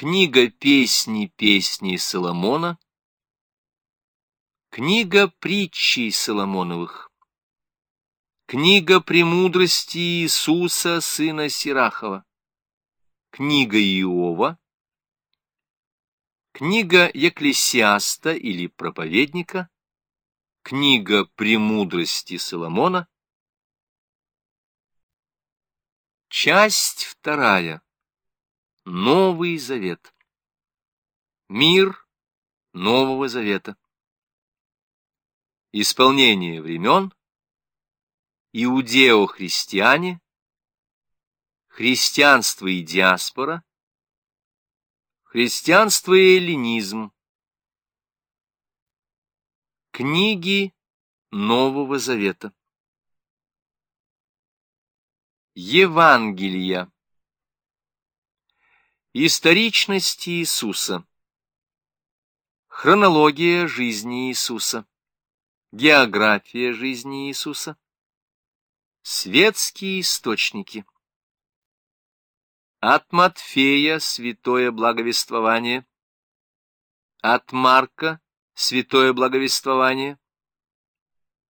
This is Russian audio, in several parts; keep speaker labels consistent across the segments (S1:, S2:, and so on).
S1: Книга песни песни Соломона. Книга притчей Соломоновых. Книга премудрости Иисуса, сына Сирахова. Книга Иова. Книга Екклесиаста или проповедника. Книга премудрости Соломона. Часть вторая. Новый Завет. Мир Нового Завета. Исполнение времен. Иудео-христиане. Христианство и диаспора. Христианство и эллинизм. Книги Нового Завета. Евангелия. Историчность Иисуса. Хронология жизни Иисуса. География жизни Иисуса. Светские источники. От Матфея святое благовествование. От Марка святое благовествование.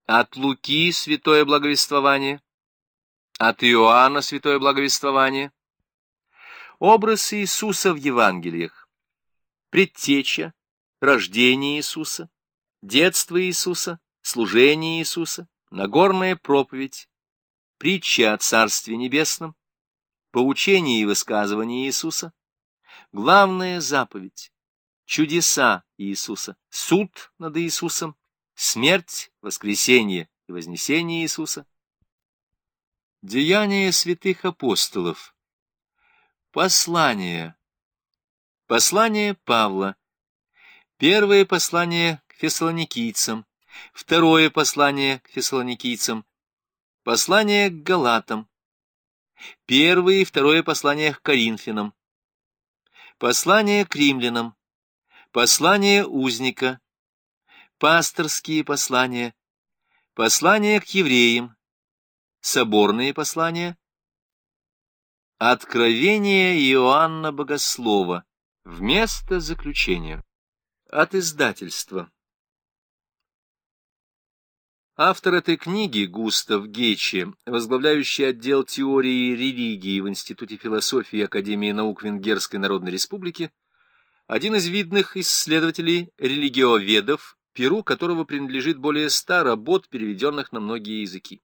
S1: От Луки святое благовествование. От Иоанна святое благовествование Образ Иисуса в Евангелиях. Предтеча, рождение Иисуса, детство Иисуса, служение Иисуса, Нагорная проповедь, притча о Царстве Небесном, поучение и высказывание Иисуса, главная заповедь, чудеса Иисуса, суд над Иисусом, смерть, воскресение и вознесение Иисуса, деяния святых апостолов, Послание. Послание Павла. Первое послание к фессалоникийцам. Второе послание к фессалоникийцам. Послание к галатам. Первое и второе послание к коринфянам. Послание к римлянам. Послание узника. Пасторские послания. Послание к евреям. Соборные послания Откровение Иоанна Богослова. Вместо заключения. От издательства. Автор этой книги Густав Гечи, возглавляющий отдел теории религии в Институте философии Академии наук Венгерской Народной Республики, один из видных исследователей религиоведов, перу которого принадлежит более ста работ, переведенных на многие языки.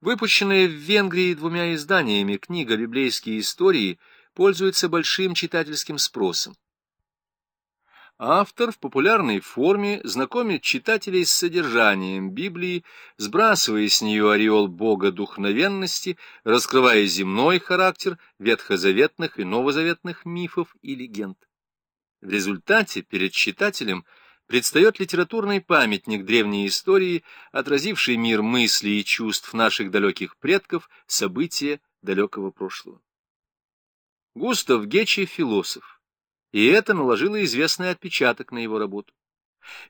S1: Выпущенная в Венгрии двумя изданиями книга «Библейские истории» пользуется большим читательским спросом. Автор в популярной форме знакомит читателей с содержанием Библии, сбрасывая с нее ореол Бога духовенности, раскрывая земной характер ветхозаветных и новозаветных мифов и легенд. В результате перед читателем – предстает литературный памятник древней истории, отразивший мир мыслей и чувств наших далеких предков, события далекого прошлого. Густав Гечи — философ, и это наложило известный отпечаток на его работу.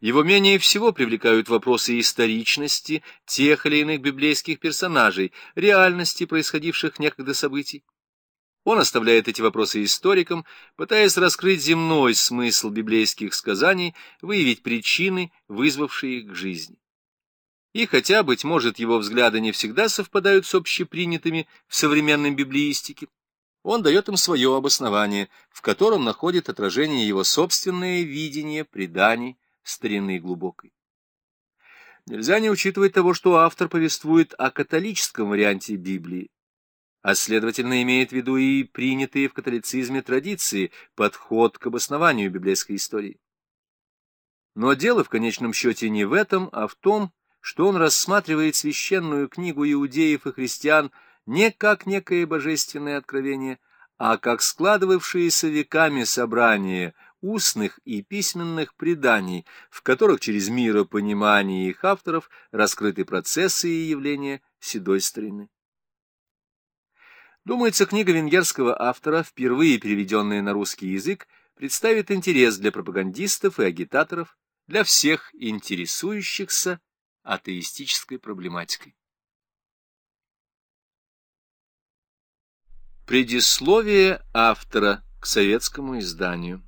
S1: Его менее всего привлекают вопросы историчности тех или иных библейских персонажей, реальности происходивших некогда событий. Он оставляет эти вопросы историкам, пытаясь раскрыть земной смысл библейских сказаний, выявить причины, вызвавшие их к жизни. И хотя, быть может, его взгляды не всегда совпадают с общепринятыми в современной библеистике, он дает им свое обоснование, в котором находит отражение его собственное видение преданий старины глубокой. Нельзя не учитывать того, что автор повествует о католическом варианте Библии, а следовательно имеет в виду и принятые в католицизме традиции, подход к обоснованию библейской истории. Но дело в конечном счете не в этом, а в том, что он рассматривает священную книгу иудеев и христиан не как некое божественное откровение, а как складывавшиеся веками собрание устных и письменных преданий, в которых через миропонимание их авторов раскрыты процессы и явления седой старины. Думается, книга венгерского автора, впервые переведенная на русский язык, представит интерес для пропагандистов и агитаторов, для всех интересующихся атеистической проблематикой. Предисловие автора к советскому изданию.